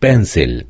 pencil.